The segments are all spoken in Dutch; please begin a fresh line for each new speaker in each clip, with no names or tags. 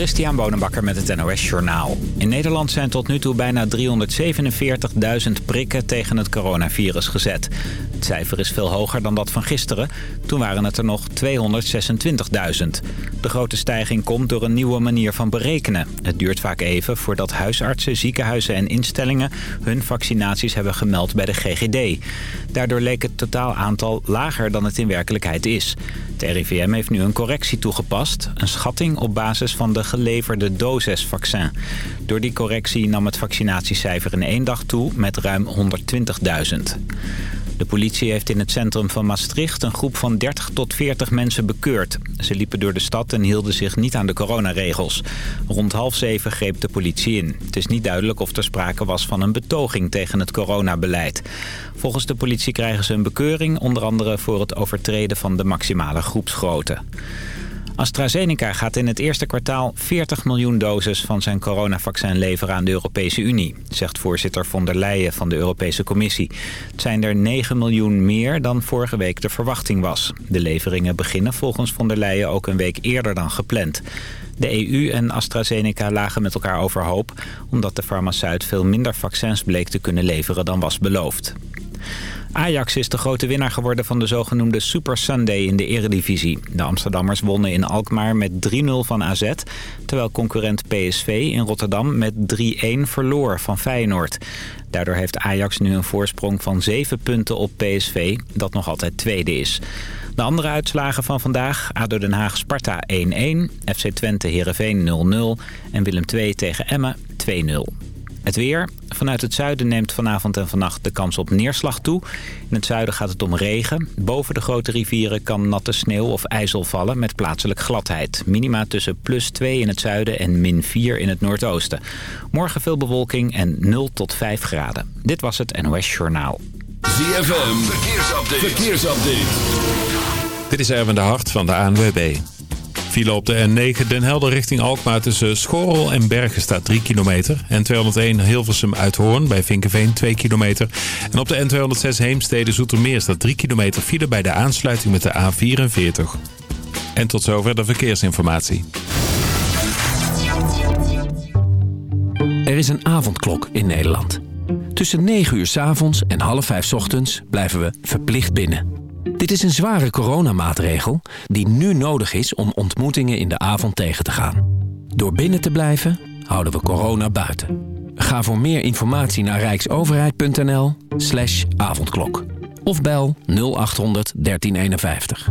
Christian Bonenbakker met het NOS Journaal. In Nederland zijn tot nu toe bijna 347.000 prikken tegen het coronavirus gezet. Het cijfer is veel hoger dan dat van gisteren. Toen waren het er nog 226.000. De grote stijging komt door een nieuwe manier van berekenen. Het duurt vaak even voordat huisartsen, ziekenhuizen en instellingen... hun vaccinaties hebben gemeld bij de GGD. Daardoor leek het totaal aantal lager dan het in werkelijkheid is. Het RIVM heeft nu een correctie toegepast. Een schatting op basis van de geleverde dosisvaccin. Door die correctie nam het vaccinatiecijfer in één dag toe met ruim 120.000. De politie heeft in het centrum van Maastricht een groep van 30 tot 40 mensen bekeurd. Ze liepen door de stad en hielden zich niet aan de coronaregels. Rond half zeven greep de politie in. Het is niet duidelijk of er sprake was van een betoging tegen het coronabeleid. Volgens de politie krijgen ze een bekeuring, onder andere voor het overtreden van de maximale groepsgrootte. AstraZeneca gaat in het eerste kwartaal 40 miljoen doses van zijn coronavaccin leveren aan de Europese Unie, zegt voorzitter von der Leyen van de Europese Commissie. Het zijn er 9 miljoen meer dan vorige week de verwachting was. De leveringen beginnen volgens von der Leyen ook een week eerder dan gepland. De EU en AstraZeneca lagen met elkaar overhoop... omdat de farmaceut veel minder vaccins bleek te kunnen leveren dan was beloofd. Ajax is de grote winnaar geworden van de zogenoemde Super Sunday in de eredivisie. De Amsterdammers wonnen in Alkmaar met 3-0 van AZ... terwijl concurrent PSV in Rotterdam met 3-1 verloor van Feyenoord. Daardoor heeft Ajax nu een voorsprong van 7 punten op PSV, dat nog altijd tweede is. De andere uitslagen van vandaag, ADO Den Haag Sparta 1-1, FC Twente Heerenveen 0-0 en Willem II tegen Emmen 2-0. Het weer. Vanuit het zuiden neemt vanavond en vannacht de kans op neerslag toe. In het zuiden gaat het om regen. Boven de grote rivieren kan natte sneeuw of ijzel vallen met plaatselijk gladheid. Minima tussen plus 2 in het zuiden en min 4 in het noordoosten. Morgen veel bewolking en 0 tot 5 graden. Dit was het NOS Journaal.
ZFM. Verkeersupdate. Verkeersupdate.
Dit is Erwin de Hart van de ANWB. File op de N9 Den Helder richting Alkmaar tussen Schorrel en Bergen staat 3 kilometer. N201 Hilversum Uithoorn bij Vinkenveen 2 kilometer. En op de N206 Heemstede Zoetermeer staat 3 kilometer file bij de aansluiting met de A44. En tot zover de verkeersinformatie.
Er is een avondklok in Nederland. Tussen 9 uur s avonds en half 5 s ochtends blijven we verplicht binnen. Dit is een zware coronamaatregel die nu nodig is om ontmoetingen in de avond tegen te gaan. Door binnen te blijven houden we corona buiten. Ga voor meer informatie naar rijksoverheid.nl slash avondklok. Of bel 0800 1351.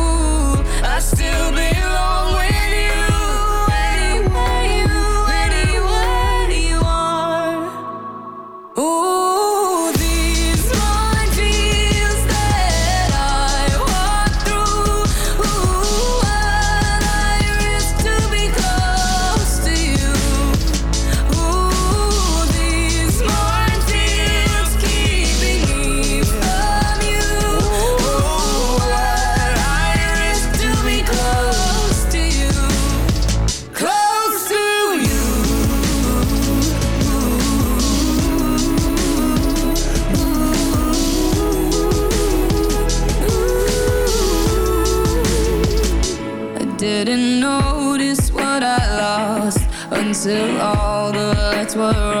still belong didn't notice what I lost until all the lights were on.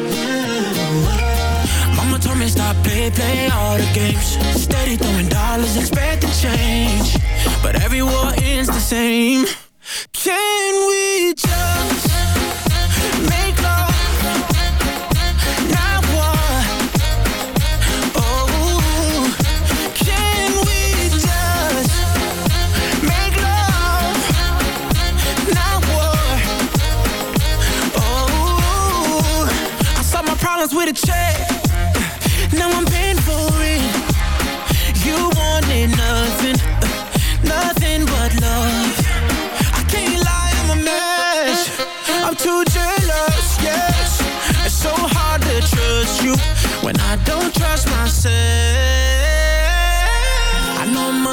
Stop play, play all the games. Steady throwing dollars, expecting change. But every war ends the same.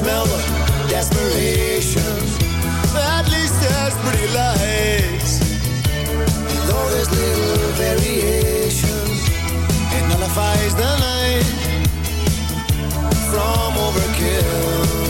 smell the desperation. At least there's pretty lights. And though there's little variation, it nullifies
the night from overkill.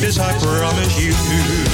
this I promise you.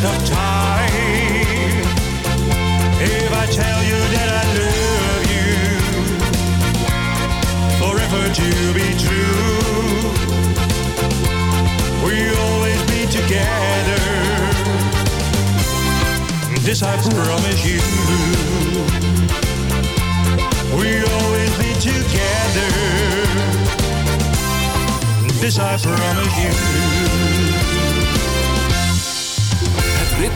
waste of time if I tell you that I love you. Forever to be true, we'll always be together. This I promise you. We'll always be together. This I promise you.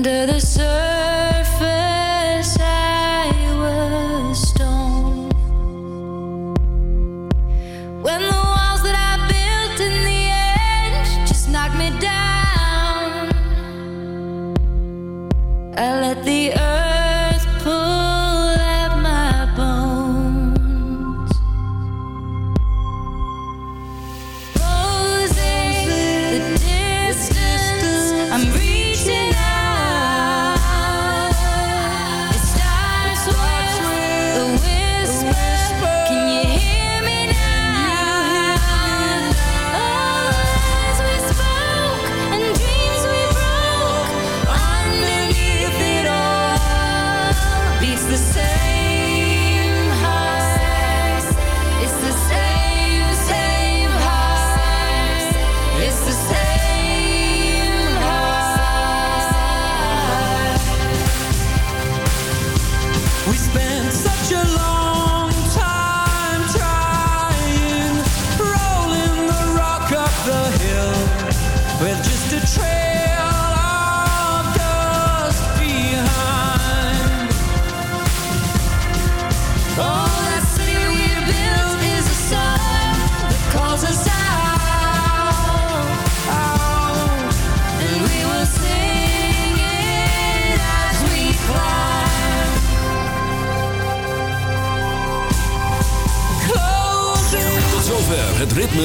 under the surface.